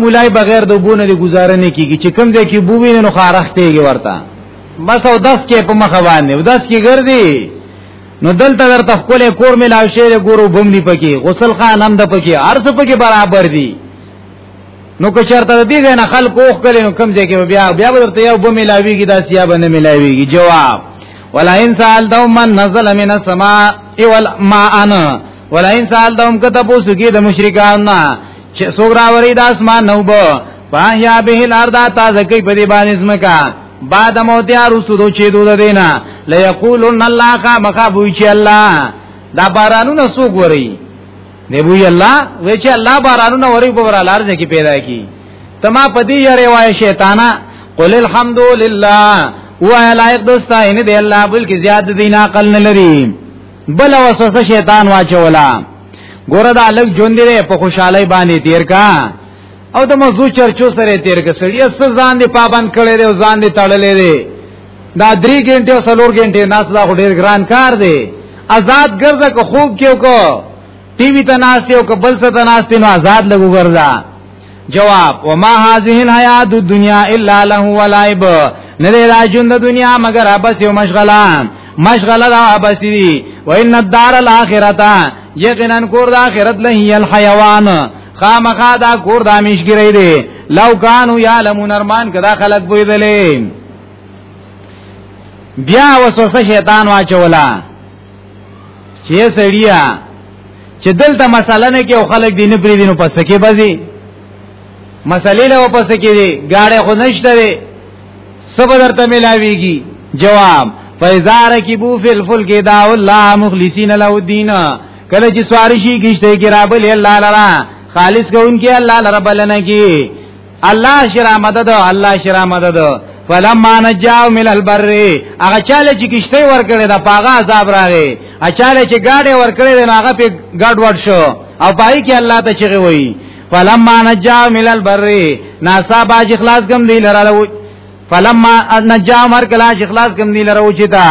مولای بغیر د بونه دی گزاره نه کیږي چې کم ځای کې بووی نه نو خارختېږي ورته بس او داس کې په مخ باندې او داس کې ګرځي نو دلته درته خپل کور ملاو شي د ګورو بم دی پکې غسل خان هم د پکې ارس پکې برابر دي نو که چرته دې نه خلق اوخ کړي نو کم ځای کې بیا بیا درته یو بم ملاويږي دا سیا باندې ملاويږي جواب ولا ان سال دوم من نزل من السماء والماء انا ولا ان سال دوم کته پوسو کې د مشرکان نه چې سوګرا وری د اسمان نو بو پاهیا به الارض تازه کوي په دې باندې سمکا بعد موتیا رسو دو چی دو دینا لیقولن الله کا مخا بوی چی الله دا بارانونه سو ګوري دی بوی الله وی چی الله بارانونه وری په ور لار ځکه پیدا کی تما پدی یری وای شیطانا قل الحمد لله و لایق دوستا ان دی الله بل کی زیاد دین عقل نه لري بل وسوسه شیطان واچولا ګوره دا لګ ژوند دی په خوشحالي باندې تیر کا او د موضوع چرچو سره تیر کې سړی اس ځان دی پابند کړي دی او ځان دی تړلې دی دا درې غنټه او څلور غنټه ناس دا ډیر ګران کار دی آزاد ګرځه کو خوب کیو کو ټي وي ته ناس یو کو بل څه ته ناس نو آزاد لګو ګرځه جواب وما هذه الحیات الدنیا الا له ولعب نه دی راجون د دنیا مگر ابس یو مشغله مشغله دا ابس دی و ان الدار الاخرته یقینا کور د اخرت له الحیوان خامخا دا کور د امیشګری دی لو کانو یعلمون ارمان کدا خلق بوی دلې بیا وسوسه شیطان واچولا چې سړیا چې دلته مسله نه کې او خلک دین پری دینو پس کې بزي مسلې له پس کې دي گاړې خو نشته دي سب درته ملاويږي جواب فیزار کی بو فی الفلک داو الله مخلصین له الدین کله چې سوار شي کشته کې رابل الله لرا خالص کوونکی الله لرا بلنه کی الله شرا مدد الله شرا مدد فلما نجاو من البر هغه چاله چې کشته ور کړې دا پاغه عذاب راغې اچاله چې گاډي ور کړې دا هغه په گاډ ور شو او پای کې الله ته چغي وایي فلما نجاو من البر ناسا باج اخلاص کوم دی لرا فلما نجا مر کلا چې خلاص کم دی لره اوچتا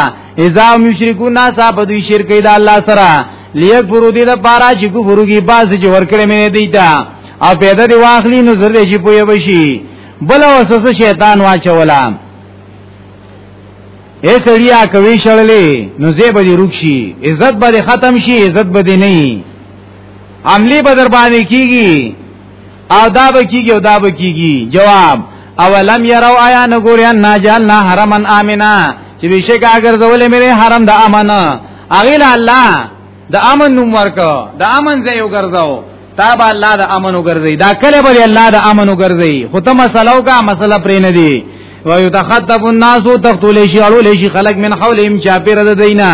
اذا مشرکون ناس په دوی شرک اله الله سره لیک پرو دي د پارا چې کو فروغي باز چې ورکړې مې دی تا او پیدا دی واخلی نو زر دې پوي بشي بل وسوسه شیطان واچولا اے سړیا کوي شړلې نو زه به دې رکشي عزت به ختم شي عزت به دې نه عملی به در باندې کیږي او دا به کیږي او دا به کیږي جواب اولم يروا آیا نګوري ان جعلنا حرما امنا چې بشک اگر زولې مې حرم د امن اغیل الله د امن نوم ورکو د امن ځای وګرځاو تا به الله د امن وګرځي دا کله به الله د امن وګرځي خو ته مسلو کا مسله پرې نه دی و یتخطب الناس تقتل شی اړول شي خلق من حولهم چا پیر د دینه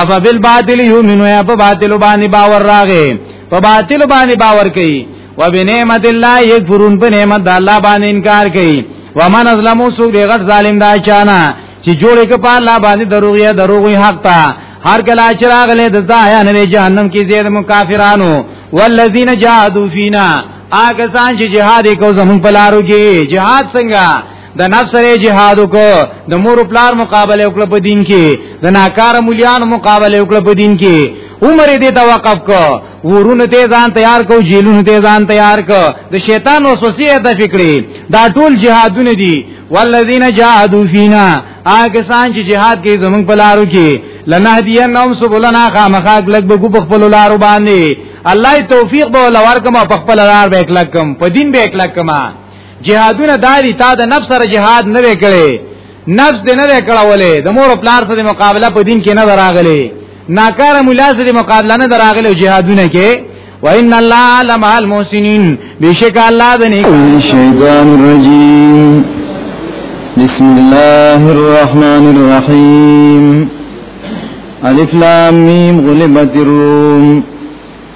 اف بالباطل یؤمنون یا په باطل باندې باور راغی په باطل باندې باور کوي وبنعمت الله یکفرون په نعمت د الله باندې انکار کوي ومن ازلمو سو دی غټ ظالم دا چانا چې جوړې کې په الله باندې دروغیا دروغي حق تا هر کله چې راغله د ځای نه جهنم کې زید مکافرانو والذین جاهدوا فینا آګه سان چې جهاد کو زمون پلارو کې جهاد څنګه د نصر جهاد کو د مور پلار مقابله وکړه په دین کې د ناکار مليان مقابله وکړه په دین کې عمر دې ته وقف کو ورونه ته ځان تیار کو جیلونه ته ځان تیار کو د شیطان وسوسه د فکرې دا ټول جهادونه دي والذین جاهدوا فینا هغه سان چې جهاد کې زمون په لارو کې لنهدینهم سبلنا خامخاک لګ بګو په خپل لارو باندې الله توفیق به ولور کوم په خپل لار به کلکم په دین به کلکم جهادونه داري تا د نفس سره جهاد نه وکړي نفس دې نه وکړولې د مور پلار سره مقابله په دین کې نه دراغلي ناکار مولا سره مقابله نه دراغلي جهادونه کې وان الله علم المحسنین بشک الله د نیک شیطان الرجیم بسم الله الرحمن الرحیم الف لام میم غلبت الروم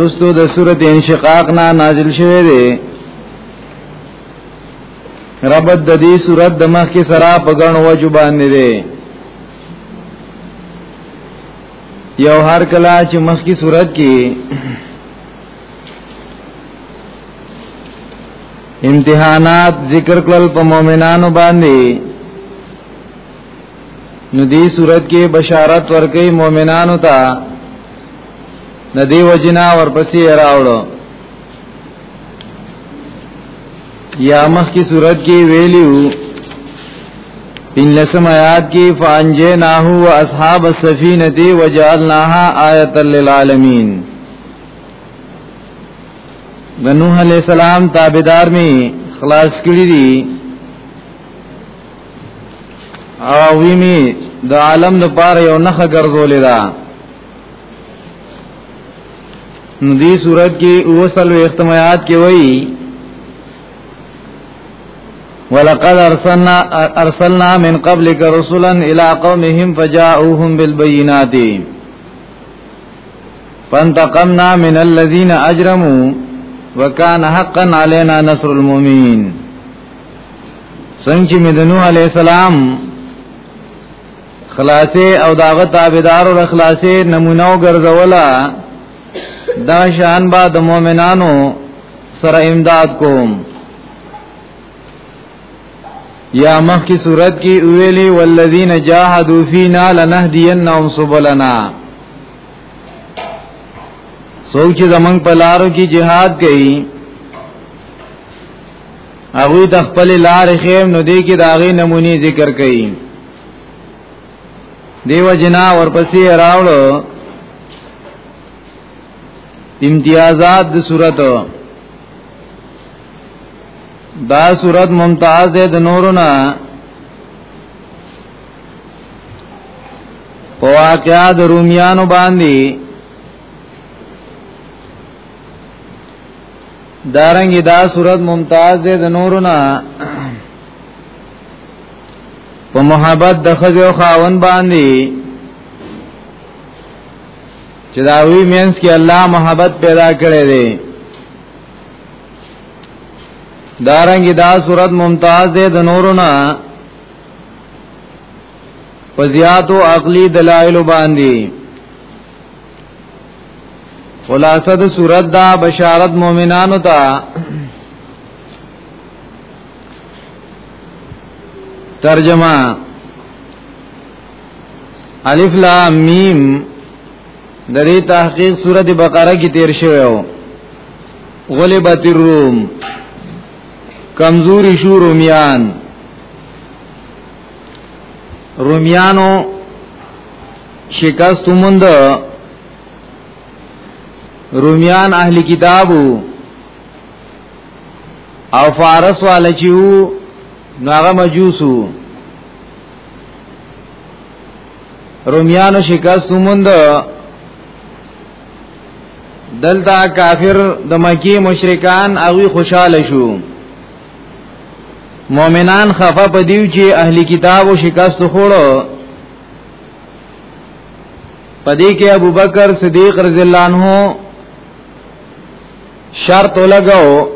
رستو د سورت انشقاق نا نازل شوه دی ربط د دې سورت د مخ کې سرا په غن وجو باندې دی یو هر کلا چې مخ کی صورت کې امتحانات ذکر کړل په مؤمنانو باندې نو دې صورت کې بشارت ورکې مؤمنانو ته نه دی وجنا ورپسې راوړو یا مخ کی صورت کې ویلیو ان لسم آیات کې فانجیناه و اصحاب السفینه وجعلناها آیه للعالمین د نوح علی السلام تابعدار می خلاص کړی دي او وی می د عالم د پاره یو نخ ګرځولې ده ندی صورت کی اوصل و اختمایات کی وئی ولقد ارسلنا ارسلنا من قبلك رسلا الى قومهم فجاءوهم بالبينات فانتقمنا من الذين اجرموا وكان حقا علينا نصر المؤمنين څنګه چې مدنو عليه السلام خلاصې او داغه تابعدار او خلاصې نمونه او ګرځولا دا شان با د مؤمنانو سره امداد کوم یا مخ کی صورت کی اویلی والذین جاهدوا فینا لنهدینهم سبلنا سوچ زمنګ په لارو کې jihad کوي هغه د خپل لار خیم نو دی کې داغي نمونی ذکر کوي دیو جنا ورپسې راوړو امتیازات د صورت دا صورت ممتاز ده د نورنا په واقعا د رومیانو باندې دارنګ دا صورت ممتاز ده د نورو نه په محبت د خځو خاون باندې چې دا وی مینس کې الله محبت پیدا کړي دي دارنګ دا صورت ممتاز ده د نورو نه په زیاتو عقلي دلایل باندې خلاصه د صورت دا بشارت مؤمنانو ته ترجمه الف لام میم د دې تحقیق سورته بقره کې تیر شوی و غلبت الروم کمزوری شو رومیان رومیانو شکست مند رومیان اهلی کتابو او فارس والا چې وو نو هغه مجوسو رومیانو شکست مند دلته کافر د مکی مشرکان اوی خوشاله شو مؤمنان خفه پدیو چې اهلی کتابو شکست خوړو پدې کې ابو بکر صدیق رضی الله عنه شرط لګاو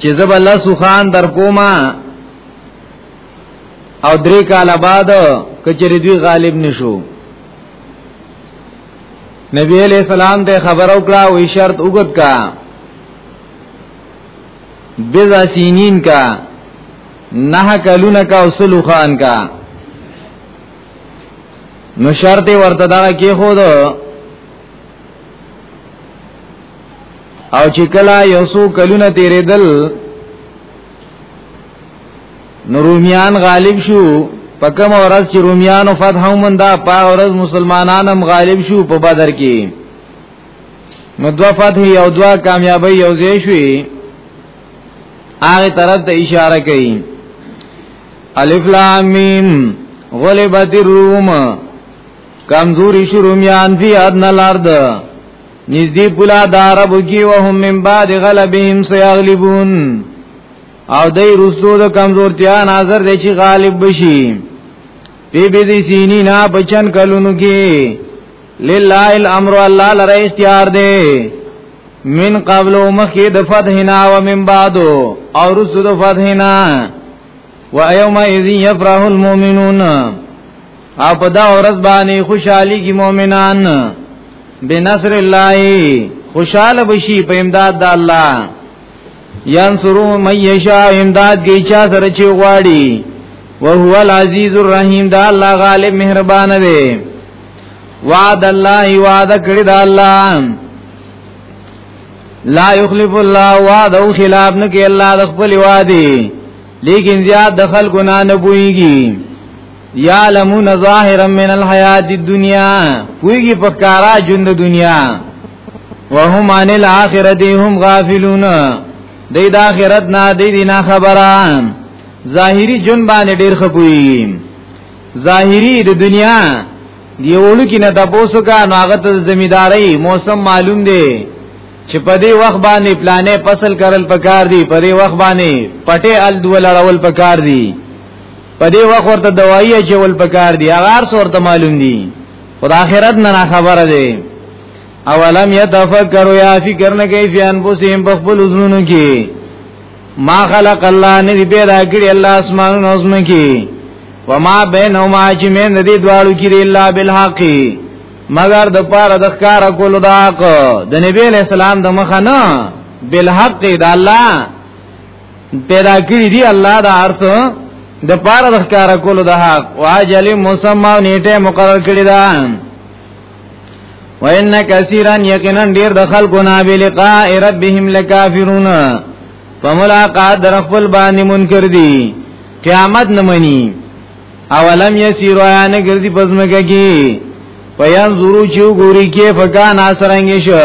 چې زب الله سبحان در کوما او درې کاله بعد کچری دوی غالب نشو نبی علیہ السلام ته خبر او کړه وی شرط وګت کا بضع سینین کا نه کلون کا وصلو خان کا نو شرط ورته دا کې خو دو او چې کلا یو سو کلونه تیرې دل نو رومیان غالب شو په کوم ورځ چې رومیانو فتح ومندا په ورځ مسلمانان هم غالب شو په بدر کې نو دوا فتح یو دوا کامیابی یو ځای شوې هغه طرف ته اشاره کوي الف لام میم غلبت الروم کمزوری شو رومیان فی ادنى الارض نزدی پلا دارب کی وهم من بعد غلبهم سیغلبون او دای رسو د کمزورتیا نظر دی چې غالب بشي بی بی دی سینی نا بچن کلونو کی لله الامر الله لره اختیار دی من قبل مخی د فتحنا و من بعدو او رسو د فتحنا و ایوم اذی یفرح المؤمنون او په دا ورځ باندې خوشحالي کې مؤمنان بنصر الله خوشاله بشي په امداد د الله ينصرو من يشاء امداد کی چا سره چې غواړي وهو العزيز الرحيم دا الله غالب مهربان دی وعد الله وعد کړی دا الله لا يخلف الله وعد او خلاف نه کې الله د خپل وعده لیکن زیاد دخل ګنا نه بوئیږي یعلمون ظاهرا من الحیات الدنیا پویږي په کارا ژوند دنیا وهم عن الاخرت هم غافلون دې د اخرت نه دې نه خبره ظاهری جون باندې ډیر خپوي ظاهری د دنیا دیولو کې نه تاسو کا نو هغه ته ځمیداری موسم معلوم دی چې په دې وخت باندې پلانې فصل کرل پکار دی په دې وخت باندې پټه ال دول اړول پکار دی په دې وخت ورته دوايي چې ول پکار دي هغه څورته معلوم دي خدای آخرت نه خبره دي اولم يتفکروا یا فکر نه کوي فیان بوسیم په خپل وزنونو کې ما خلق الله نه دی پیدا کړی الله اسمانونو اسمه کې وما بینهما چې من دې دوالو کې الا بالحق مگر د پاره د ښکار کول دا حق د نبی له سلام د مخه نه بالحق د الله پیدا کړی دی الله دا ارث د پاره د ښکار کولو د حق واجل مسمى نیټه مقرر کړی دا وان کثیرا یقینا ډیر د خلکو نه بلقاء ربهم لکافرون فملاقات در خپل باندې منکر دي قیامت نه مني اولم یسیر ایان ګرځي پزمکه کی پیان زورو چو ګوري کې فکان اثرنګ شو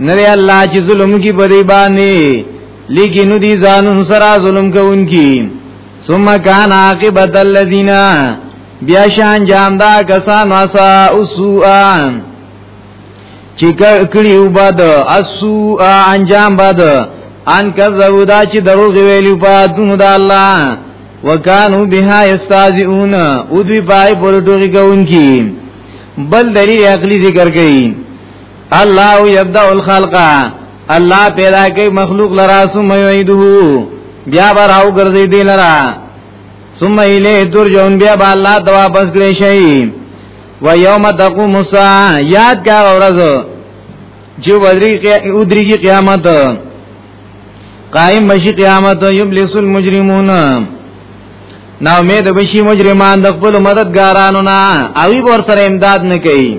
نری الله چې ظلم کی بری باندې لیکي نو دي ځان سره ظلم کوونکی ثم کان عاقبت الذین بیا شان جام دا کسان واسا اسوءا چې کړي وبد اسوءا انجام بد ان کذبو دا چې دروغ ویلو په دونو د الله وکانو بها یستاذون او دوی پای پر ټوګي کوونکی بل دلیل عقلی ذکر کړي الله یبدا الخلق الله پیدا کوي مخلوق لرا ثم یعيده بیا بر او ګرځي دی لرا ثم الیه ترجون بیا با الله ته واپس کړی شي و یوم تقوم الساعه یاد کا ورځ جو ودری کې ودری کی قیامت قائم بشي قیامت یبلس المجرمون نا امید بشي مجرمان د خپل مددګارانو نه اوی ور سره امداد نه کوي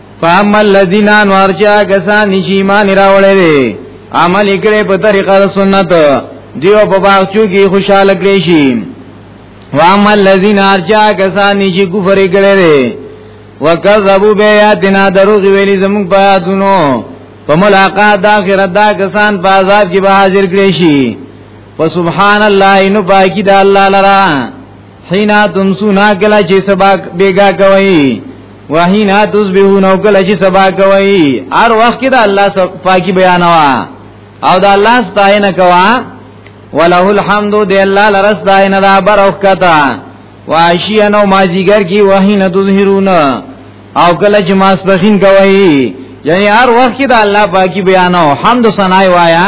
فاما الذين انورجا کسان چې ایمان راوړل دي عمل کړي په طریقه د سنت دیو په باغچو کې خوشاله کړي شي واما الذين ارجا کسان چې کفر کړي دي وکذبوا بیاتنا دروغ ویلي زموږ په آیاتونو په ملاقات د آخرت دا کسان په عذاب کې به حاضر کړي شي فسبحان الله انو پاکی د الله لرا حینا تمسونا کلا چې سبا بیگا کوي وحینا تسبحون او کلا چې سبا کوي هر وخت کې د الله پاکي بیانوا او د الله ستاینه کوا وله الحمد دی الله لرس داینه دا برخ کتا واشیا نو مازیګر کی وحینا تظهرون او کلا چې ماسبخین کوي یعنی هر وخت کې د الله پاکي بیانو حمد و ثنا وایا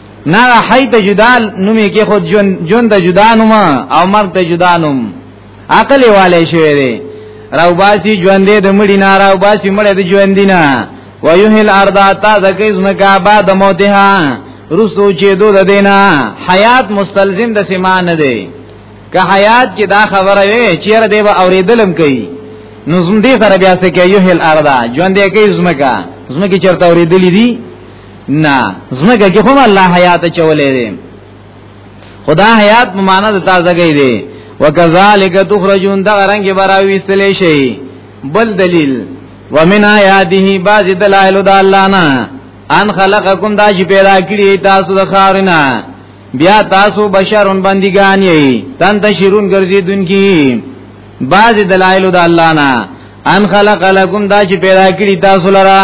نه حی ته جدا نومې کې خود جون جون د جدا نوم او مرګ ته جدا نوم عقل والے شوی دی راو باسی جون دې د مړی نه راو باسی مړ دې جون دینه ويهل ارض تا زکیز مکا بعد موتها رسو چې دو د دینا حیات مستلزم د سما نه دی که حیات کې دا خبره وي چیرې دی به اوریدلم کوي نو زم دې سره بیا سکه یو هل اردا ژوند دې کوي زمکا زمکه چرته اوریدلې دي نه زمګه کې هم الله حیات چولې دي خدا حیات ممانه د تازه گئی دي وکذالک تخرجون دا رنگ براوي استلې شي بل دلیل ومن آیاته بعض دلائل د الله نه ان خلقکم دا چې پیدا کړی تاسو د خارنا بیا تاسو بشرون بندگان یې تن تشرون ګرځي دن کی بعض دلائل د الله نه ان خلق لکم دا چې پیدا کړی تاسو لرا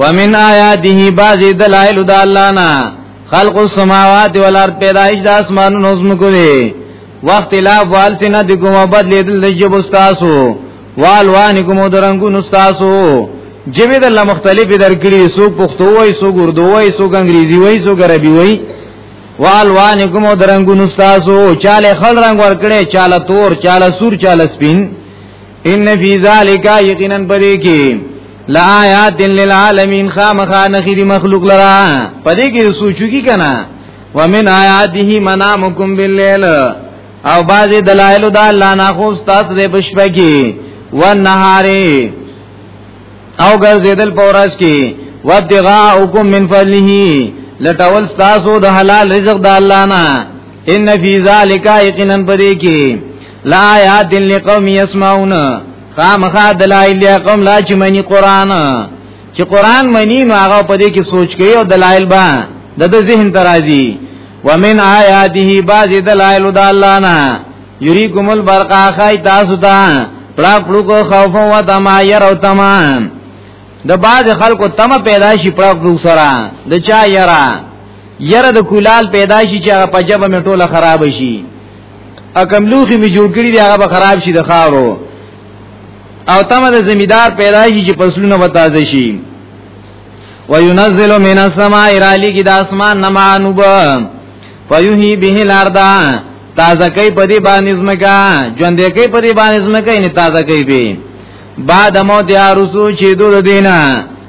ومن آیاته بعض دلائل د الله نه خلق السماوات والارض پیدائش د اسمانونو زمکو دی وخت لا وال سینه د کومه بدلیدل د جب استاسو والوان کومه درنګون استاسو جبې د الله مختلفې درکړي سو پښتو وای سو ګردو وای سو انګریزي وای سو عربي وای والوان کومه درنګون استاسو چاله خل رنگ ورکړي چاله تور چاله سور چاله سپین ان فی ذالک یقینا پدې کې لآیات للعالمین خامخا نخیر مخلوق لرا پدې کې سوچو کی کنا ومن آیاته منامکم باللیل او باز دلائل د الله نه خو تاسو دې بشپه کې ونهارې او ګرځیدل پورس کې وابتغاءکم من فضله لټول تاسو د حلال رزق د الله نه ان فی ذالک یقینا پدې کې لا آیات لقوم یسمعون خامخا دلائل دی قوم لا چې منی قران چې قران منی نو هغه په دې کې سوچ کوي او دلائل با د د ذهن ترازی ومن آیاته بعض دلائل د الله نه یریکم البرق خای تاسو ته پړا پړو کو خوف او تما ير او تما د بعض خلکو تم پیدا شي پړا پړو سره د چا یرا یره د کولال پیدا شي چې هغه پجبه مټوله خراب شي اکم لوخي می جوړ کړی دی هغه به خراب شي د خارو او تمه د زمیدار پیدا شي چې فصلونه وتازه شي وينزل من السماء رالی کی د اسمان نمانوب فیحی به الارض تازه کوي په دې باندې زمکا ژوند کوي په دې باندې زمکا یې تازه کوي به بعد موت یا رسو چې دو دینه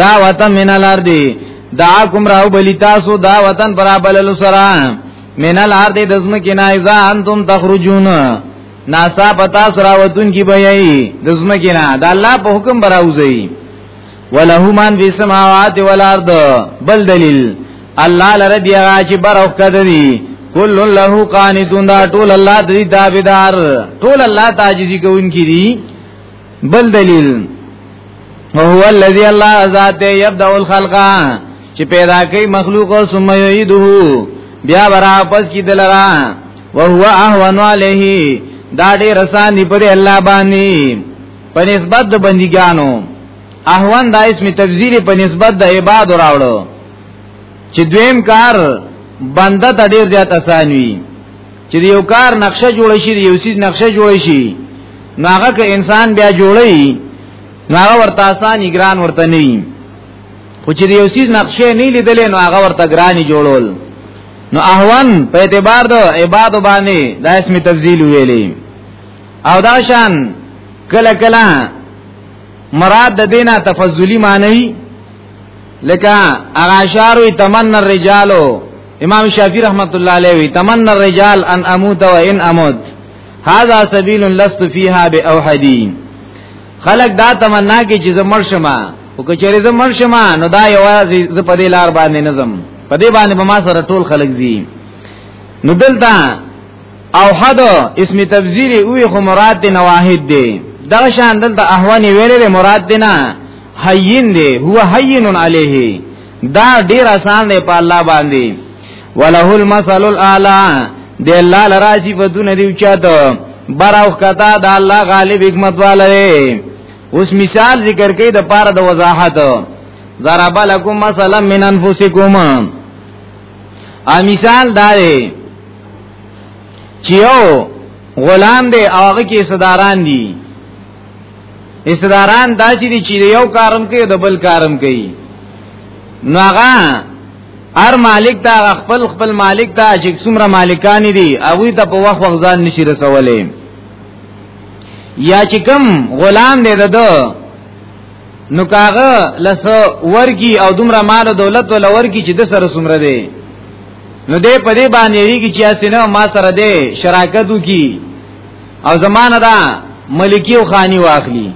دا وطن من الارض دا کوم راو بلی تاسو دا وطن برابر لسرا من الارض دزم کې نایزا انتم تخرجون ناسا پتا سرا وتون کی بیاي دزم کې نه دا الله په حکم براوځي وله من فی السماوات والارض بل دلیل الله لره دی هغه چې بر او کدی کل له قانتون دا ټول الله دې تابعدار ټول الله تعجزي کوونکی دي بل دلیل وهو الذي الله ذات يبدا الخلق چې پیدا کوي مخلوق او ثم يعيده بیا ورا پس کی دلرا وهو اهون عليه دا ډېر آسان دی پر الله باندې په نسبت د بندګانو اهون دا اسم تفضیل په نسبت د عباد راوړو چې دویم کار بنده ته ډېر زیات آسان وي چې یو کار نقشه جوړ شي یو سیس نقشه جوړ شي نو هغه که انسان بیا جوړي نو هغه ورته آسان ګران ورته نه وي خو چې یو سیس نقشه نه لیدلې نو هغه ورته ګراني جوړول نو احوان په اعتبار د عبادت باندې د اسم تفضیل ویلې او دا شان کله کله مراد د دینه تفضلی معنی لکه اغاشارو تمن الرجالو امام شافعی رحمت الله علیه وی تمنى الرجال ان اموت وان اموت هذا سبيل لست فيها باوحدين خلق دا تمنا کې چې زمر شمه او کچری زم مرشما نو دا یوازې ز په دې لار باندې نظم په دې باندې په ما سره ټول خلق زی نو دلته او حد اسم تفضیلی اوی خو مراد دی نواحد دی دا شان دلته احوانی ویلې مراد دی نه حیین دی هو حیین علیه دا ډیر آسان دی په الله باندې وله المثل الاعلى د الله لراسی په دون دی چاته براوخ کتا د الله غالب حکمت والے اوس مثال ذکر کړي د پاره د وضاحت ضرب لكم مثلا من انفسكم ا مثال دا دی چې یو غلام دی او هغه کې صداران دي استداران داسې دي چې یو کارم کوي د بل کارم کوي نو هغه هر مالک ته خپل خپل مالک ته چې څومره مالکان دي هغه ته په وخت وخت ځان نشي رسولې یا چې کوم غلام دی دده نو کاغه لس ورکی او دومره مال دولت ول ورکی چې د سره سمره دی نو دې په دې باندې ریږي چې اسنه ما سره دې شراکت وکي او زمانه دا ملکی او خانی واخلی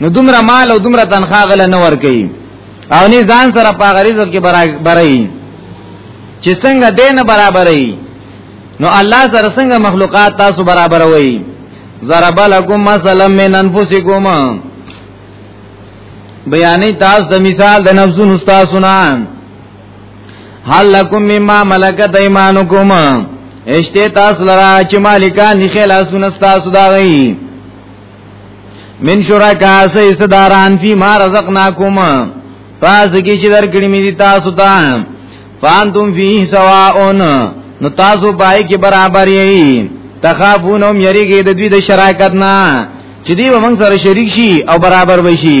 نو دومره مال او دومره تنخواه غل نه ور کوي او نه ځان سره په غریزه کې برابرای چې څنګه دین برابرای نو الله سره څنګه مخلوقات تاسو برابر وای ضرب لكم مثلا من انفسكم بیانې تاسو د مثال د نفسونو تاسو نه حل لکم مما ملکت ایمانکم اشته تاسو لرا چې مالکان نه خلاصونه تاسو دا غي من شرکا سې صداران فی ما رزقناکم پس کی چې درکړی می دي تاسو ته فانتم فی سواء نو تاسو پای کې برابر یې تخافونهم یریږي د دوی د شراکت نه چې دی ومن سره شریک شي او برابر وشي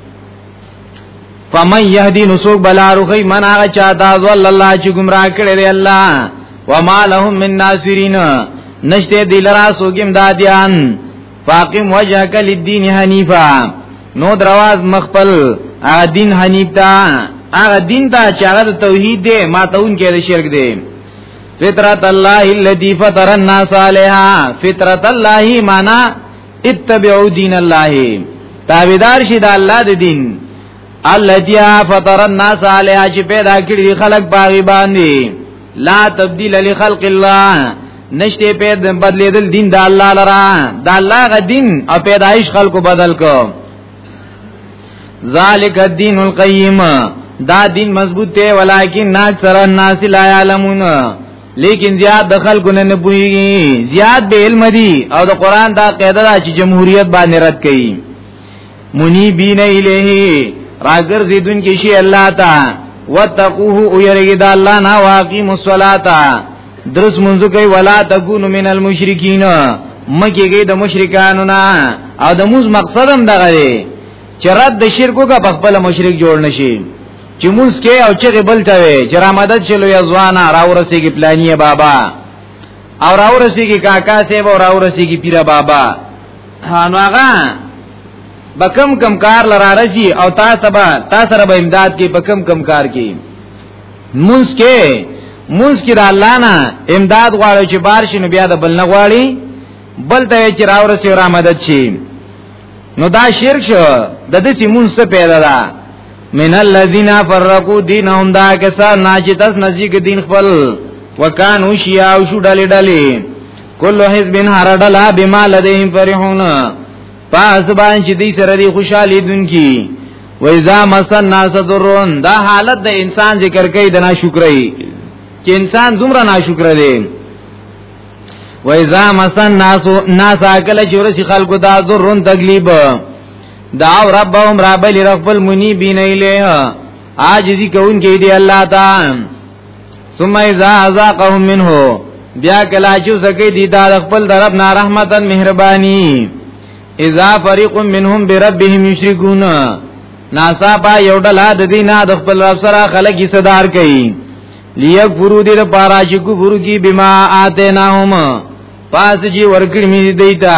فمن يهدي نسوق بلارخي من هغه چا دا ول الله چې گمراه کړي دی الله وما لهم من ناصرين نشته دلرا سوګم دادیان فاقم وجهك للدين حنيفا نو درواز مخفل هغه دین حنیف تا هغه دین تا چې هغه توحید دی ما ته اون کې شرک دی فطرت الله الذي فطر الناس عليها فطرت الله معنا اتبعوا دین الله تابعدار شي د الله د دین الذي فطر الناس علیه چې پیدا کړی خلق باغی باندې لا تبديل لخلق الله نشته پیدا بدلیدل دین د الله لرا د الله غ دین او پیدایش خلقو بدل کو ذالک الدین القیم دا دین مضبوط ته ولیکن ناکثر الناس لا یعلمون لیکن زیاد د خلکو نه پوهیږي زیاد به علم دي او د قران دا قاعده ده چې جمهوریت باندې رد کړي منی بین الیه راګر زیدون کې شی الله تا وتقوه او یریګ د الله نه واقیم الصلاۃ درس منځ کوي ولا تکون من المشرکین مکیږي د مشرکانو نه او د موز مقصدم دغه دی چې رد د شرکو کا بخبل مشرک جوړ نشي چې مونږ کې او چې بل ته وي چې را مدد شلو یا ځوانا را ورسېږي پلانیه بابا او را ورسېږي کاکا سیب او را ورسېږي پیرا بابا نو هغه بکم کم کار لرا رسی او تا سبا تا سره به امداد کې بکم کم کار کې مونږ کې مونږ کې د الله نه امداد غواړو چې بار شي نو بیا د بل نه غواړي بل ته چې را ورسېږي را مدد شي نو دا شرک شو د دې مونږ څه پیدا ده من الذين فرقوا دينهم دا کسان ناجتس نزدیک دین خپل وکانو شیا او شو ډلې ډلې کل حزب هر ډلا بما لديهم فرحون پس باندې چې دې سره دي خوشالي دونکي و اذا مسن ناس ضرون دا حالت د انسان ذکر کوي د ناشکرۍ چې انسان دومره ناشکر دی و اذا مسن ناس ناس اکل چې ورسي خلکو دا ضرون تکلیف دعو ربهم رابل رب المنیبین الیه عاجزی کون کی دی الله تعالی ثم اذا ذاقهم منه بیا کلا چې زکه دی دا خپل در رب نه رحمتن مهربانی اذا فريق منهم بربهم یشرکون ناسا پا یو ډلا د دینه د خپل رب سره خلک یې صدر کوي لیک فرو دې د پارا چې کو فرو کی بما آتیناهم پاس جی ورکړی می دیتا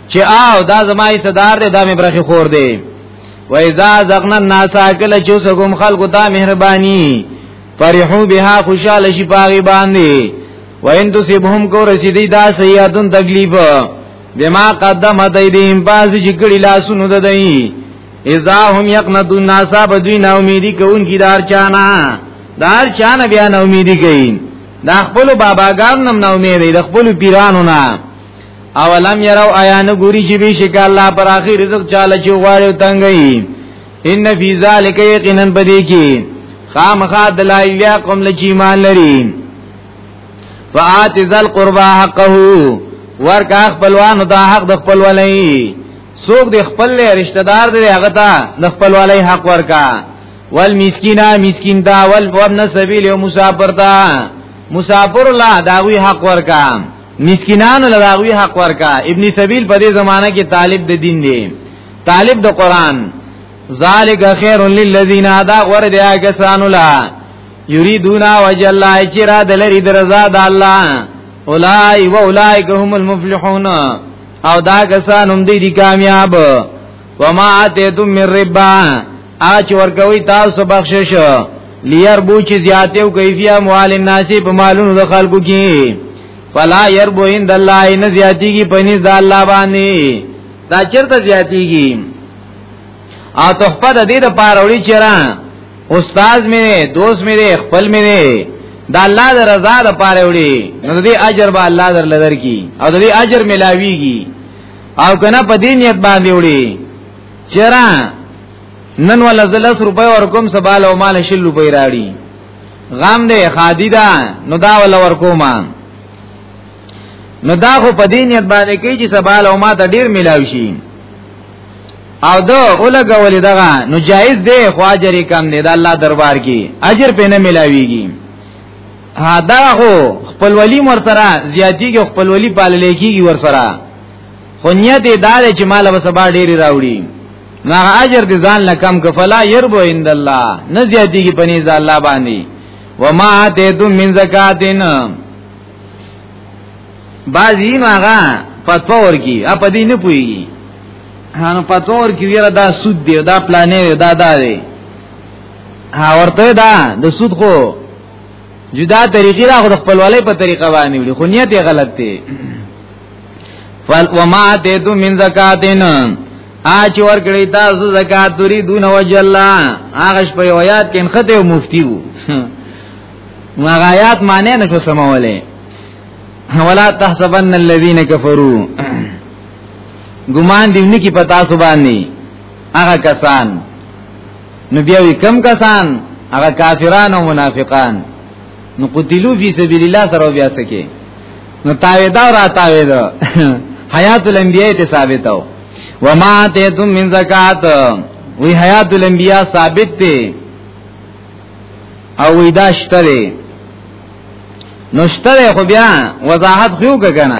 چې آو دا زما یې صدر دی دا مې برخي خور دی و اذا زغنا الناس کله چې سګم خلق ته مهرباني فرحو بها خوشاله شي پاغي باندې و ان تصيبهم کو رسیدي دا سیاتن تکلیف بما قدمت ايديهم باز چې کړي لاسونو د دای اذا هم يقنطوا الناس بدوی نا امیدي کوون کی دار چانا دار چانا بیا نا امیدي کوي دا خپل باباګان نم نا امیدي د خپل پیرانو نه اولم یرو آیا نه ګوري چې بشک الله پر اخر رزق چاله چې غواړي او تنګي ان فی ذلک یقینا بدی کی خامخا دلایل قوم لچی ایمان لري فآت ذل قربا حقه ورکا خپلوان دا حق د خپل ولای سوق د خپل رشتہ دار دی هغه ته د خپل ولای حق ورکا والمسکینا مسکین دا والابن سبیل او مسافر دا مسافر لا داوی حق ورکا مسکینانو لراوی حق ورکا ابن سبیل په دې زمانہ کې طالب د دین دی طالب د قران ذالک خیر للذین ادا غور دی هغه سانو لا یریدونا وجه الله چې را د لری درزا د الله اولای و اولایک هم المفلحون او دا کسان هم دی, دی کامیاب وما اتیتم من ربا اچ ورکوي تاسو بخشش لیر بو چې زیاته او کیفیه موال الناس په مالونو د خلکو کې فلا يربو عند الله ان زیاتیږي پنځ د الله باندې دا چرته زیاتیږي او تحفه د دې لپاره وړي چیرې استاد مې دوست مې خپل مې دا الله د رضا لپاره وړي نو دې اجر به الله در لدر کی او دې اجر ملاويږي او کنه په دې نیت باندې وړي چیرې نن ولا زلس روپۍ ورکوم سبال او مال شل روپۍ راړي غام دې خادي دا نو دا ولا ورکوم نو دا خو په دې نیت باندې کوي چې سبال او ما ته ډیر ملاوي شي او دا اولګول دغه نو جایز دی خو اجر کم دی دا الله دربار کې اجر په نه ملاويږي ها دا خو خپل ولی مر سره زیاتیږي خپل ولی پالل کیږي ور سره خو نیت دا دی چې مال به سبا ډیر راوړي نو هغه اجر دې ځان نه کم کفلا يربو عند الله نه زیاتیږي پنيز الله باندې وما اتیتو من زکاتین بعضی ماغا فتوا ورکی اپا دی نپویگی هانو فتوا ورکی ویرا دا سود دی دا پلانه دی دا دا دی ها ورته دا د سود خو جدا طریقې را خو د خپلوالۍ په طریقه باندې وړي خو نیت یې غلط دی فل وما اتیتو من زکاتین اچ ور کړی تاسو زکات دوری دون وجه الله هغه شپه یو یاد کین خته او مفتی وو هغه یاد معنی نشو سموله ولا تحسبن الذين كفروا ګمان دیونه کی پتا سو باندې هغه کسان نو بیا وی کم کسان هغه کافران او منافقان نو قتلوا فی سبیل الله سره بیا سکے نو تاویدا را تاویدا حیات الانبیاء ته ثابتو وما تیتم من زکات وی حیات الانبیاء ثابت ته او وی دا شتره نو شتره خو بیا وضاحت خو کنه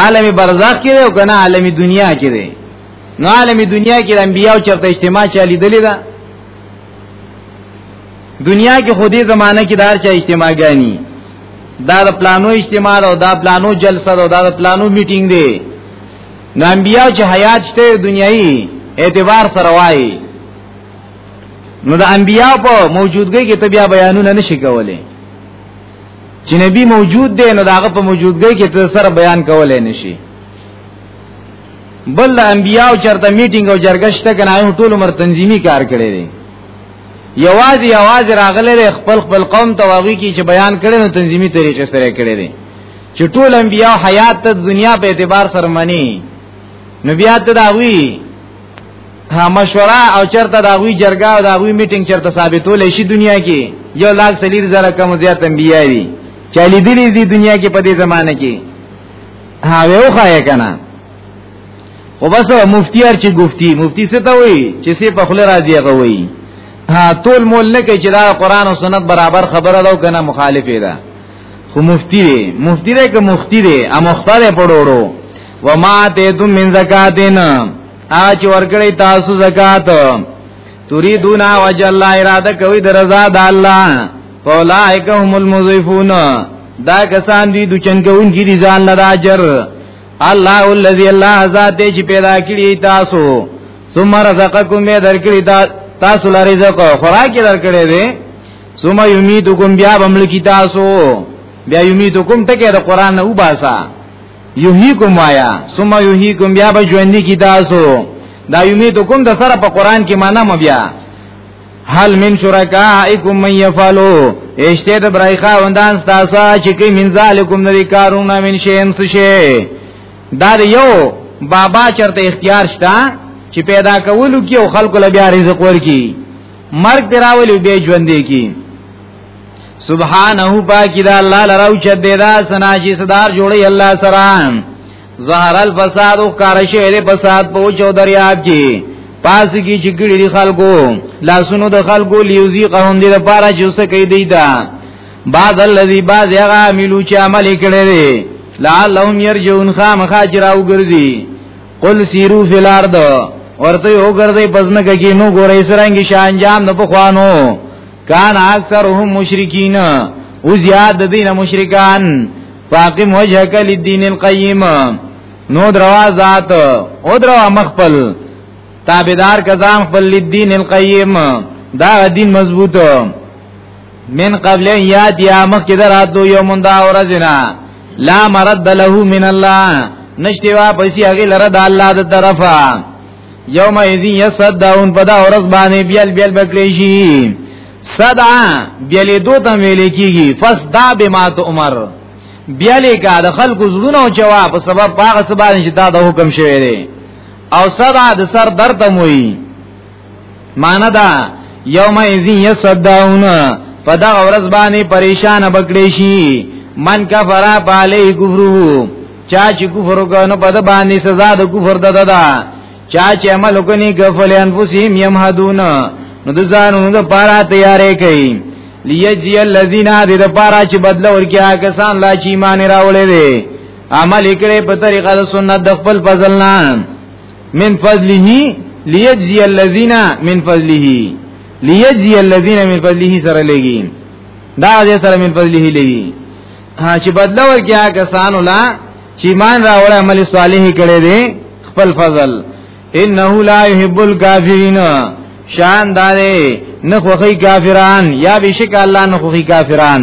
عالم برزخ کې او کنه عالم دنیا کې دی نو عالم دنیا کې د انبیانو چرته اجتماع چالي دلی دا دنیا کې خودي زمانہ کې دار چا اجتماع غاني دا د پلانو اجتماع او دا پلانو جلسه او دا د پلانو میټینګ دی د انبیانو چې حیات شته دنیایي اعتبار سره وایي نو د انبیا په موجودګۍ کې ته بیا بیانونه نشي کولای چې نبی موجود دی نو داغه په موجودګۍ کې ته سره بیان کولای نشي بل د انبیا او چرته میټینګ او جرګه شته کنه هغه ټول عمر تنظیمی کار کړی دی یوازې یوازې راغلی دی خپل خپل قوم ته واغی کی چې بیان کړي نو تنظیمی طریقې سره کړی دی چې ټول انبیا حیات ته دنیا په اعتبار سره منی نبیات ته داوی ها مشوره او چرته دا غوي جرګه او دا غوي میټینګ چرته ثابتول شي دنیا کې یو لاک سلیر زره کم زیات انبیا دي چالي دي دي دنیا کې په دې زمانه کې ها ویو خای کنه خو بس مفتی هر چې گفتی مفتی څه ته وای چې سي په خله راځي هغه وای ها ټول مول نه کوي چې دا قران او سنت برابر خبره ده او کنه مخالفه ده خو مفتی دی مفتی دی که مختی دی ا مختار پړوړو وما ته تم من زکاتین اج ورګړی تاسو زکات تريدون وجه الله اراده کوي د رضا د الله فولائک هم المضيفون دا کسان دي د چنګون کې دي ځان لدا اجر الله الذي الله ذات چې پیدا کړی تاسو ثم رزقکم درکړی تاسو لرزق خوراک درکړی دی ثم یمیتکم بیا بمل کی تاسو بیا یمیتکم ټکه د قران نه وباسا یحییکم وایا ثم یحییکم بیا به ژوند کی تاسو دا یمیتکم د سره په قران کې معنا م بیا هل من شرکائکم من یفعلو اشته د برایخا وندان تاسو چې کې من ذالکم نری کارونه من شین څه شي دا یو بابا چرته اختیار شته چې پیدا کولو کې او خلکو لپاره رزق ورکی مرګ دراولي به ژوند کی سبحانه پاکی دا الله لراو چه دیدا سناشی صدار جوړی الله سره ظهر الفساد او کارشه له فساد په چو دریاب کې پاس کی چې ګړي دي خلکو لاسونو د خلکو لیوزی قوم دي لپاره چې څه کوي دی دا بعد الذي بعد هغه عملو چې عمل کړي لعلهم يرجون خامخاجر او ګرځي قل سیرو فی الارض ورته یو ګرځي پزنه کې نو ګورې سرنګ شان انجام نه پخوانو کان اکثرهم مشرکین او زیاد دین مشرکان فاقم وجهک للدین القیم نو دروا ذات او دروا مخفل تابعدار کزان خپل للدین القیم دا دین مضبوطه من قبل یاد یا مخکې دراتو یوم دا ورځنا لا مرد له من الله نشتی وا پسی هغه لره د الله د طرفه یوم اذی یصدعون په دا ورځ باندې بیل بیل بکلی شي صدا بیل دو تم ویل کیږي فصدا بما تؤمر بیل کا د خلکو زړونو جواب په سبب هغه سبا نشي دا د حکم شوی دی او صدا د سر درد موي معنا دا یوم یزی یصدعون په دا ورځ باندې پریشان بکړې شي من کفر علی کفرو چا چې کفر وکړو په دا باندې سزا د کفر د ددا چا چې عمل وکړي کفل انفسهم یمحدون نو د ځانونو د پاره تیارې کوي لیجزی الذین هذه د پاره چې بدل ورکیا کسان لا چې ایمان راولې دي عمل کړي په طریقه د سنت د خپل فضل نه من فضله ليجزي الذين من فضله ليجزي الذين من فضله سره لګي دا دې سره من فضله لګي ها چې بدلا ورکیا کسان ولا چې ایمان راوړ عمل صالح کړي دي خپل فضل انه لا يحب الكافرين شان داري نخوخي کافران یا بشک الله نخوخي کافران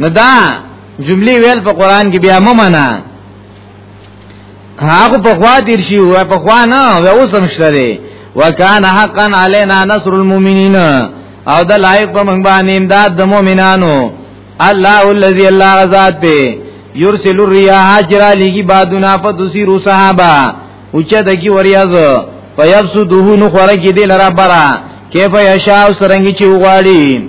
نو دا جملې ویل په قران کې بیا ممنه هغه په خوا تیر شي او په خوا نه و اوس هم شته دی وکانه حقا علينا نصر المؤمنين او دا لایق په موږ باندې امداد د مؤمنانو الله الذي الله ذات به يرسل الرياح جرا لګي بادونه په دوسی رو صحابه اوچا دکی وریاض فیبسو دوهو نو خورکی دی لرا برا کیف یشاو سرنگی چی وغاڑی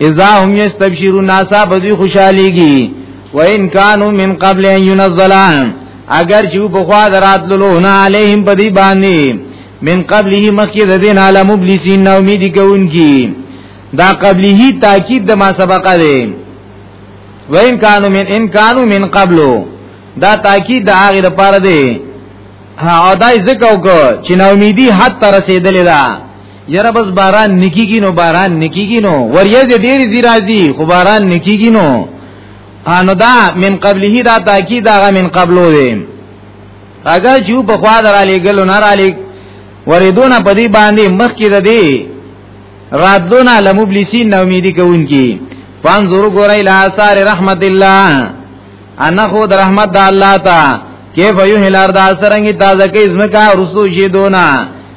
اذا هم یستبشرون ناسا بدوی خوشحالیږي وان کانوا من قبل ان ينزل اگر چې په خوا دراتلو نه علیهم بدی باندې من قبله مخکې د دین عالم مبلسین نو امیدي کوونکی دا قبله تاکید د ما سبقه دی وان کانوا من ان کانوا من قبلو دا تاکید د هغه لپاره دی او دای زکه وکړه چې نو امیدي حد تر رسیدلې ده یره بس باران نکیږي نو باران نکیږي نو وریځ ډېری دی راځي خو باران نکیږي نو انو دا من قبله دا تاکید هغه من قبلو دی هغه چې په خوا درالې ګلو نه رالې وریدونه په دې باندې مخ کې ده دی راتلونه لمبلسین نو امیدي کوونکی فانظر ګورای لا اثر رحمت الله انا خود رحمت د الله تا کیف یو هلار دا سرنګي تازه کې زمکا رسو شي دونه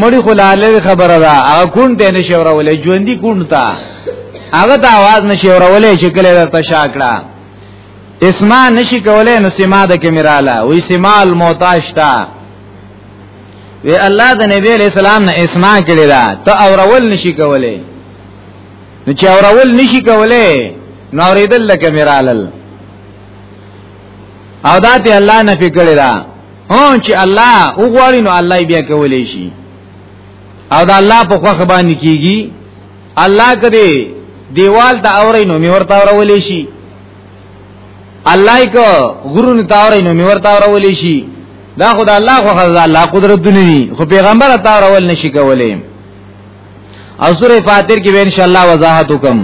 مړی خو لاله خبره ده هغه کون ته نشي ورولې ژوندۍ کون ته هغه ته आवाज نشي ورولې چې کله درته شاکړه اسما نشي کولای نو سما د کیمراله وې سما الموتاج تا وی الله د نبی علیہ السلام نه اسما کړی دا ته اورول نشي کولای نو چې اورول نشي کولای نو اوریدل لکه میرالل او دا ته الله نه فکرې دا هو چې الله او غواړي نو الله بیا کولې شي او دا الله په خوخ باندې کیږي الله کدی دیوال ته اورې نو می ورته اورولې شي الله یک غرون ته اورې نو می ورته اورولې شي دا خدای الله خو خدای الله قدرت دني خو پیغمبر ته اورول نشي کولای او سوره فاتیر کې ان شاء الله وضاحت وکم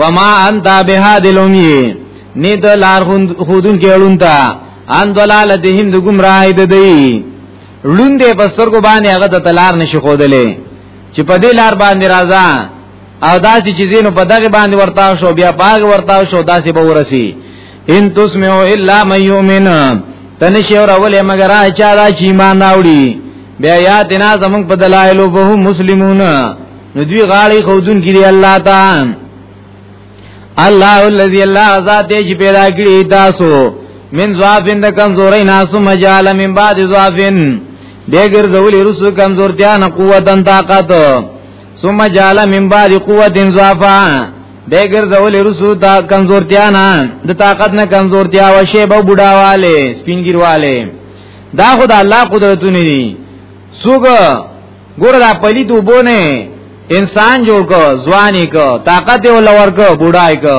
وما انت بهاد الامي نه د لار خودون کې اړون تا ان دلالتهم د گمراه د دی لوندې په سترګو باندې هغه د تلار نشي خودلې چې په دې لار باندې راځه او داسې چې زینو په دغه باندې ورتاو شو بیا پاګ ورتاو شو داسې به ورسی ان تسمعوا الا من يؤمن تنشي اور اول مگر اچا دا چې ایمان راوړي بیا یاتنا زمون په دلایل او به مسلمون نو دوی غاړي خودون کړي الله تعالی الله الذي الله ذات چې پیدا کړی تاسو من ضعفن د کمزوري ناسو مجال من بعد ضعفن دګر زولي رسو کمزورتیا نه قوتن طاقت ثم جعل من بعد قوه ضعفا به ګرځول رسو تا کمزورتیا نه د طاقت نه کمزورتیا او شی به بډاواله سپینګیرواله دا خدای الله قدرتونه دي سوګ ګور دا پلی تو بونه انسان جوړ کو ځواني کو طاقت ول ورکو بډای کو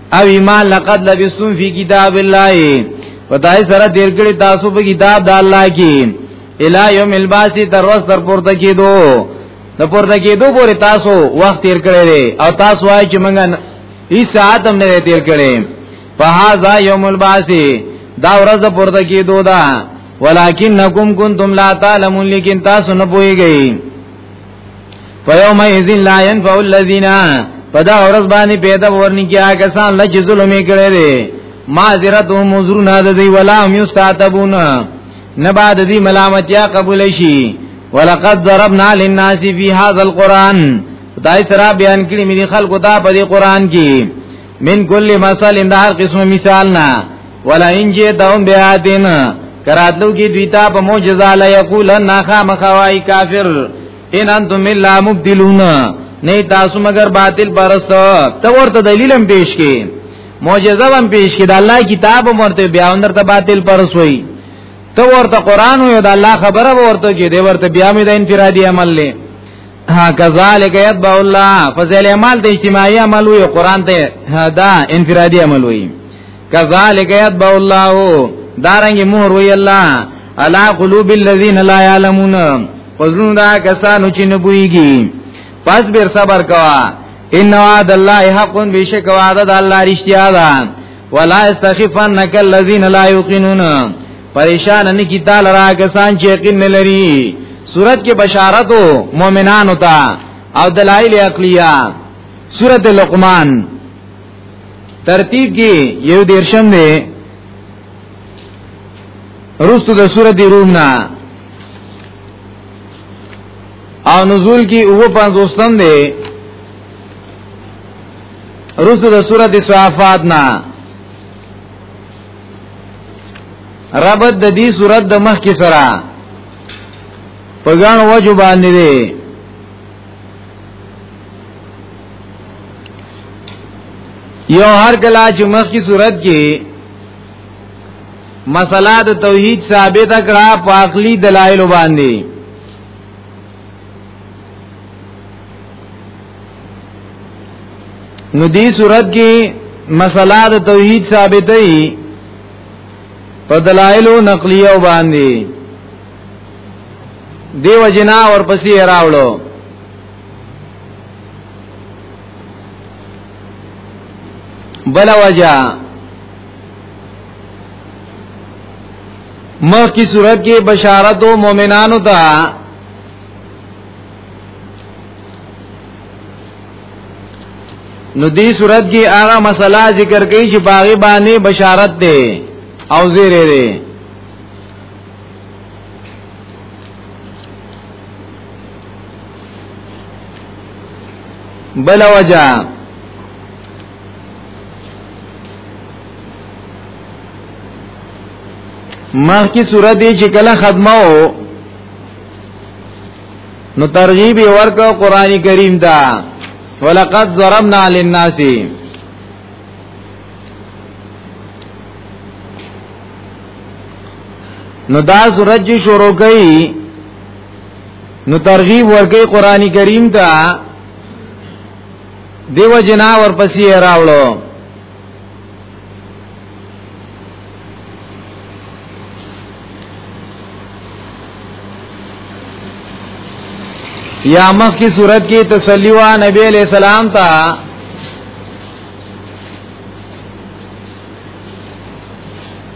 او ایمان لقد لبسون فی کتاب الله پتاي سره دیر کړی تاسو په کتاب د الله کې الی یوم الباس تر ورځ تر پورته کېدو د پورته کېدو پورې تاسو وخت تیر کړی دی او تاسو وایي چې موږ هیڅ ساعت هم نه تیر کړی په هاذا یوم الباس دا ورځ د پورته کېدو ده ولکنکم کنتم لا تعلمون لیکن تاسو نه پوهیږئ فیوم اذن لا ينفع الذين پدا اورز باندې پیدا ورنی کیا کسان لچ ظلم کړي دي معذرت هم عذر نه دی ولا هم یستعتبون نه بعد دی ملامتیا قبول شي ولقد ضربنا للناس في هذا القران دای سره بیان کړی مې خلکو ته په دې قران کې من کل مثال اند هر قسم مثال نه ولا انجه دوم بیاتین کراتلو کی دویتا په معجزه لا یقولن ناخا مخوای کافر ان انتم الا مبدلون نه تاسو مگر باطل پرست ته ورته دلیل هم پیش کی معجزه هم پیش کی د الله کتاب هم ورته بیا ورته باطل پرست وای ته ورته قران او د الله خبره ورته کی دی ورته بیا مې د انفرادي عمل له ها کذالک یتبع الله فزل اعمال د اجتماعي عمل وي قران ته دا انفرادي عمل وي کذالک یتبع الله دارنګ مور وی الله علا قلوب الذین لا یعلمون پزړو دا کسانو چې نه بوئیږي پس بیر صبر کوا ان وعد الله حق بشک وعده الله رښتیا ده ولا استخفنک الذین لا یوقنون پریشان نه کی تعالی را کسان چې یقین نه لري صورت کې بشارت او مؤمنانو ته او دلایل عقلیه سورته لقمان ترتیب کې یو دیرشم دی رستو د سورته روم نه او نزول کې او پنځوستم دی رستو د سورته صافات نه ربط د دې صورت د مخ کې سره په ګڼ وجو باندې دی یو هر کلا چې مخ کې صورت کې مسله د توحید ثابته کړه په عقلي دلایل باندې نو دې صورت کې مسله د توحید ثابتې په دلایل نقلیه باندې دیو جنا اور پسې راوړو بل وجہ مخ کی صورت کې بشارت او مؤمنانو ته نو دی صورت کې هغه مسله ذکر کړي چې باغی باندې بشارت دی او زیره دی بل وجہ مخ کی صورت دی چې کله ختمه او نو ترغیب ورکو قران کریم دا ولقد ضربنا للناس نو دا صورت چې شروع کړي نو ترغیب ورکې قران کریم ته دیو جنا ورپسې راوړو یا مخ کی صورت کی تسلی وا نبی علیہ السلام تا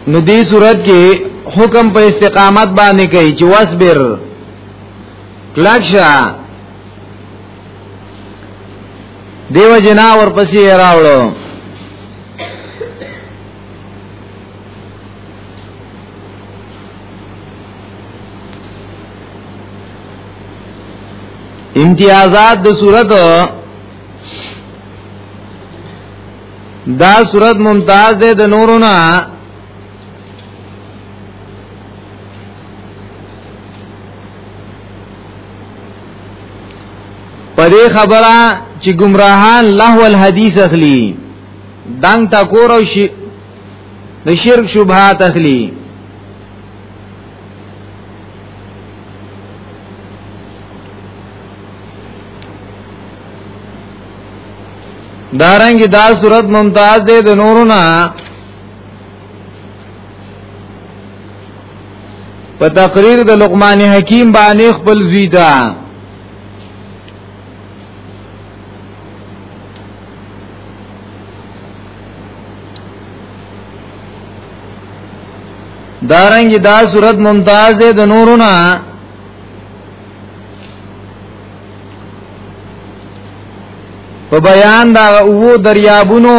نو دی صورت کی حکم په استقامت باندې کوي چې واصبر کلک شه دیو جنا ورپسې راوړو امتیازات د صورت دا صورت ممتاز ده د نورو نه پدې خبره چې گمراهان لهو الحدیث اخلي دنګ تا کور او شي د شرک شبهات اخلي دارنګ دا صورت ممتاز ده د نورو نه په تقریر د لقمان حکیم باندې خپل زیدا دارنګ دا صورت ممتاز ده د نورونه په بیان دا وو دریابونو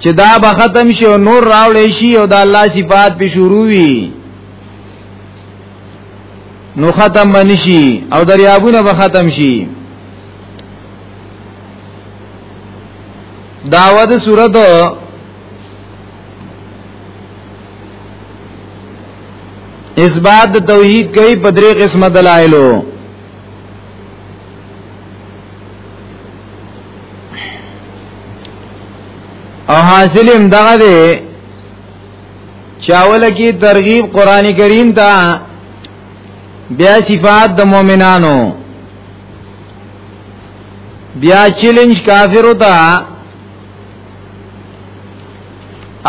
چې دا به ختم شي او نور راوړې شي او دا الله صفات به شروع وي نو ختم بنشي او دریابونه به ختم شي داود صورت اثبات توحید کوي په درې قسمه دلایلو او حاصل هم دغه دی چاول کی ترغیب قران کریم ته بیا صفات د مؤمنانو بیا چیلنج کافر ہوتا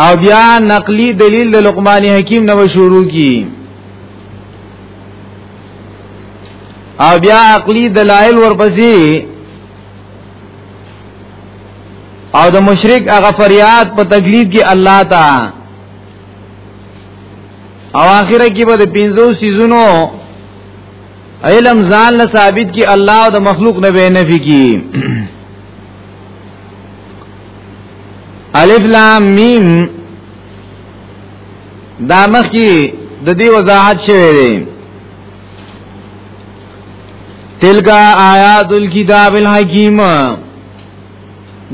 او بیا نقلی دلیل د لقمان حکیم نو شروع کی او بیا عقلی دلائل ورپسې او د مشرک هغه فریاد په تقلید کې الله تا او اخره کې به د پینځو سيزونو علم ځان له ثابت کې الله او د مخلوق نه به نفي کی الف لام میم دا مخ کی د دې وضاحت شوی دی تلک آیات الكتاب الحکیم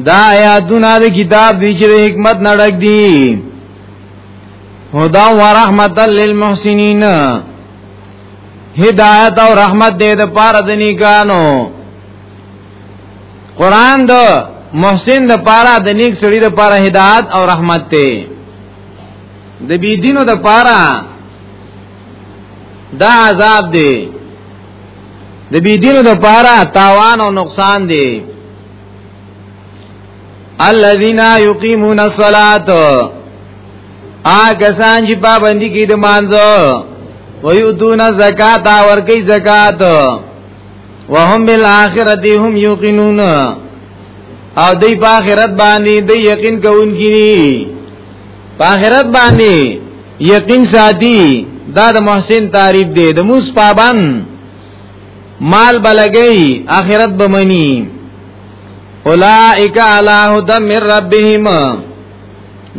دا آیاتونه د کتاب دی چې حکمت نړک دی هدا و رحمت للمحسنین هدایت او رحمت دې د پاره د نیکانو قران د محسن د پاره د نیک سړي د پاره هدایت او رحمت ته د بی دینو د پاره دا عذاب دی د بی دینو د پاره تاوان او نقصان دی الذين يقيمون الصلاه آګسان چې پابندي کوي د مانځو ويؤتون الزکات ورکي زکات وهم بالآخرت هم یوقنون او دی په آخرت باندې دی یقین کوونکی دي په آخرت باندې یقین ساتي دا د محسن تعریف دی د موس پابند مال بلګي آخرت بمنی اولائک علی هدى من ربهم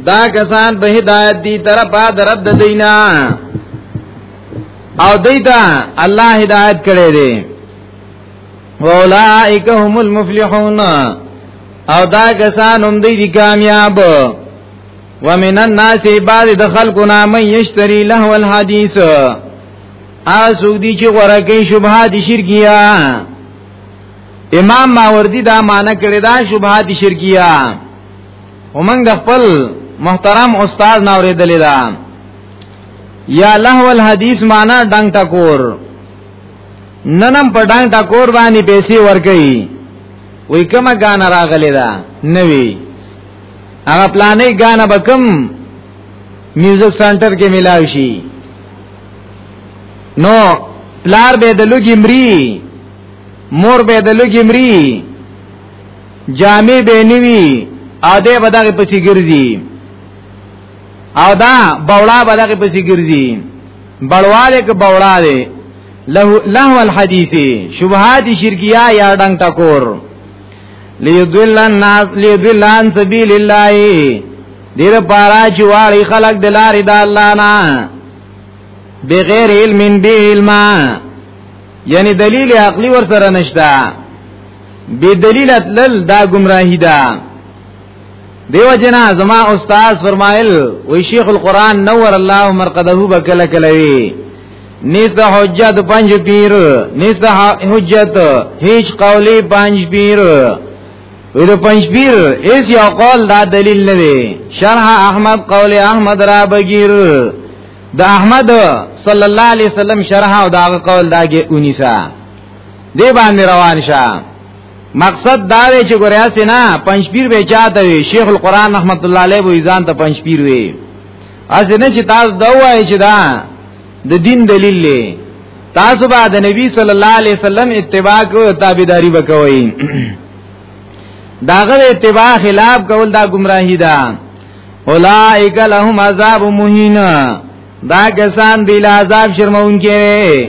دا کسان په هدایت دي طرفه درب د دینه او دیتا الله هدایت کړی دی واولائک هم المفلحون او دا کسان هم دی, دی کامیاب ومن الناس بعد دخل کنا من یشتری لهو الحدیث آسو دی چی غرکی شبهات شرکیه امام ماوردی دا معنی کړی دا شبهات شرکیه ومنګ خپل محترم استاد ناوریدل دا یا لهو الحدیث معنا ډنګ ټکور ننم په ډنګ ټکور باندې پیسې ورکړي وای کومه غان راغلی دا نوی هغه پلانې غان بکم میوزیک سنټر کې ملاوي شي نو پلار به د لوګي مري مور به د لوګي مري جامې به نیوي اده بدغه پسې ګرځي او دا بولا بدغه پسې ګرځي بړواله ک بولا دی له له الحديث شبهات شرکیه یا ډنګ ټکور ليضل الناس ليضل عن سبيل الله دیر پارا چوالی خلق دلاری دا اللہ نا بغیر علم بی علم یعنی دلیل عقلی ور سره نشتا بی دلیل اتلل دا گمراهی ده دیو جنا زما استاد فرمایل وی شیخ القران نور الله مرقده بکله کلوی نیست حجت پنج پیر نیست حجت هیچ قولی پنج پیر وی دو پنج پیر ایس یو قول دا دلیل ندی شرح احمد قول احمد را بگیر دا احمد صلی اللہ علیہ وسلم شرح او دا قول دا گی اونیسا دی باندې روان شه مقصد دا دی چې ګوریا سینا پنځپیر به چاته وي شیخ القران رحمت الله علیه وې ځان ته پنځپیر وي از نه چې تاسو دا وایي چې دا د دین دلیل دی تاسو به د نبی صلی الله علیه وسلم اتباع کوئ او تابعداري وکوئ داغه اتباع خلاف کول دا گمراهی ده اولائک لهم عذاب مهین دا کسان دی عذاب شرمون کې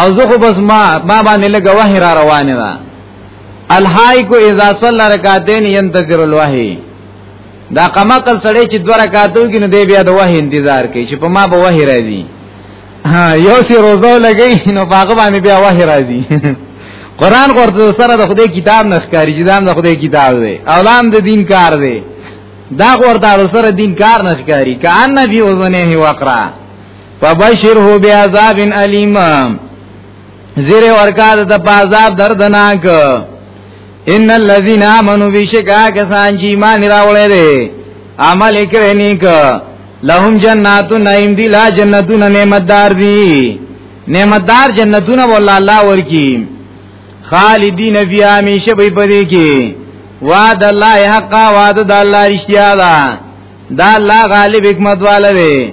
او زه خو بس ما ما باندې لګه وه را روانه ده الحایک اذا صلى رکعتين ينتظر الوحي دا قمقل سړی چې دوه رکعاتو کې نه دی بیا د وحي انتظار کوي چې په ما به وحي راځي یو سی روزه لګی نو باغ باندې بیا وحي راځي قران ورته سره د خدای کتاب نخکاری چې دا د خدای کتاب دی اولام د دین کار دی دا ورته سره دین کار نخکاری کان نبی وزنه وقرا فبشره بعذاب الیم زیر ورکا د عذاب دردناک ان الذين امنوا بشکا کسان چې ایمان راوړل دي عمل کړي نیک لهم جنات نعیم دی لا جنتون نعمتدار دی نعمتدار جنتون والله الله ورکی خالدین فی همیشه به پدې کې وعد الله حق وعد الله اشتیا دا دا الله غالب حکمت والے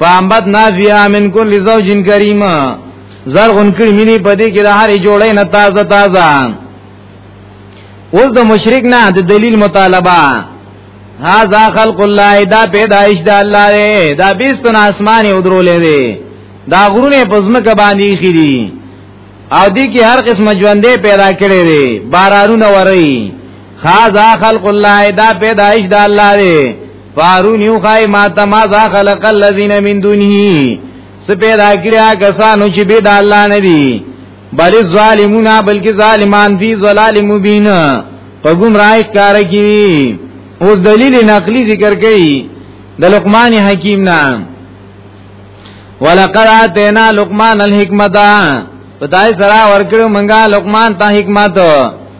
فامبت نافیا من کل زوج کریم زرغون کړي مینه پدې کې د هرې جوړې نه تازه تازه اوس د مشرک نه د دلیل مطالبه هاذا خلق الله دا پیدائش د الله دی دا بیستون اسمان او درولې دی دا غرونه پزمکه باندې خېری او دې کې هر قسم ژوندې پیدا کړي دی بارانونه وري خاذا خلق الله دا پیدائش دا الله دی فارون یو خای ما تما ذا خلق الذین من دونه سپیدا کړیا کسانو چې بيد الله نه دی بل ظالمون بلکې ظالمان فی ظلال مبین په گمراهی کار کوي اوس دلیل نقلی ذکر کوي د لقمان حکیم نام ولقد اتینا لقمان الحکمت پتاي سره ورکړو منګه لقمان ته حکمت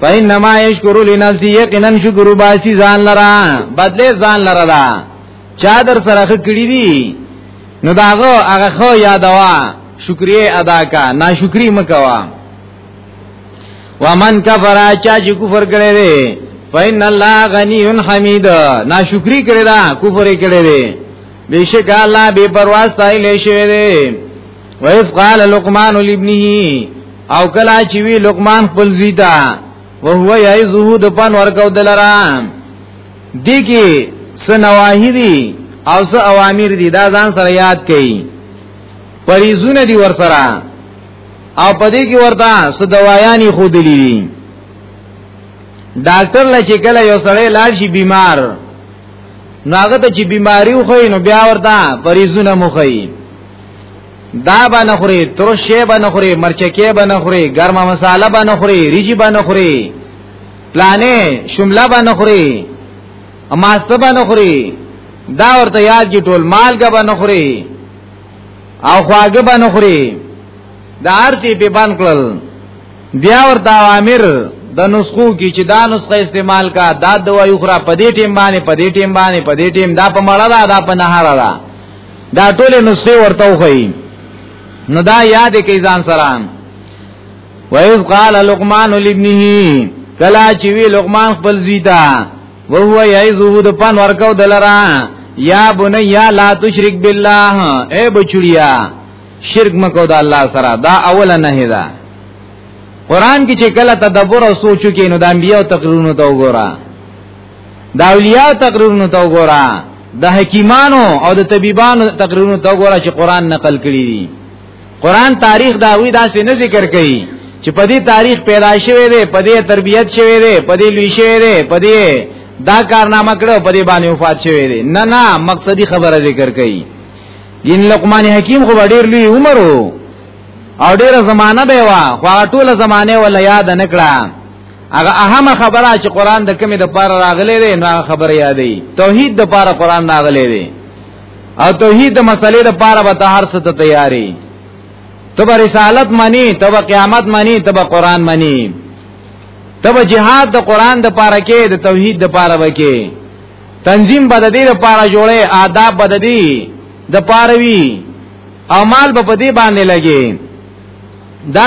فینما یشکر لنفسی یقینا شکر باسی ځان لرا بدله ځان لرا دا چا در سره کړی دی نو داغه هغه خو یادوا شکریه ادا کا ناشکری مکوا ومن کفر چا چې کفر کړی دی فین الله غنی حمید ناشکری کړی دا کفر کړی دی بیشک الله بے پرواز تای لشی دی ویس قال لقمان لابنه او کلا چې وی لقمان خپل زیتا وهو یعزه د پن ورکو دلرا دی کې سنواهی دی او سه اوامر دی دا ځان سره یاد کړئ پریزونه دی ور سره او پدې کې ورته سدوایانی خود لیدي ډاکټر لا چې کله یو سړی لاړ شي بیمار ناغه ته چې بیماری وخی نو بیا ورته پریزونه مخی دا به نه خوري ترشه به نه خوري مرچکه به نه خوري ګرمه مساله به نه خوري ریجی به نه خوري پلانې شمله به نه خوري اماسته به نه خوري دا ورته یاد کی ټول مالګه به نه خوري او خواږه به نه خوري دا ارتی په بان کړل بیا ورته اوامر د نسخو کی چې دا نسخه استعمال کا دا دوا یو خرا پدې ټیم باندې پدې ټیم باندې پدې ټیم دا په مړه دا دا په نهاره ده دا ټول نسخه ورته وخی نو دا یاد کې ځان سره وایز قال لقمان لابنه کلا چې وی لقمان خپل زیتا وهو یعذو د پن ورکو دلرا یا بنیا لا تشرک بالله اے بچړیا شرک مکو د الله سره دا اول نه ده قران کې چې کله تدبر او سوچو کې نو د انبیو تقریرونو ته وګوره دا اولیاء تقریرونو ته وګوره د حکیمانو او د طبيبانو تقریرونو ته وګوره چې قران نقل کړی دي قران تاریخ دا وی دا څه نه ذکر کوي چې په دې تاریخ پیدا شوی دی په دې تربيت شوی دی په دې لوی شوی دی په دې دا کارنامه کړو په دې باندې وفات شوی دی نه نه مقصدی خبره ذکر کوي ګین لقمان حکیم خو ډیر لوی عمر او ډیره زمانہ به وا خو ټوله زمانه ولا یاد نکړه هغه اهمه خبره چې قران د کمی د پاره راغلې ده نو هغه خبره یادې توحید د پاره قران راغلې ده او توحید د مسلې د پاره به هر څه ته تیاری تب رسالت منی تب قیامت منی تب قران منی تب جهاد د قران د پاره کې د توحید د پاره وکې تنظیم بد دې د پاره جوړه آداب بد دې د پاره وی او مال به په دې باندې لګي دا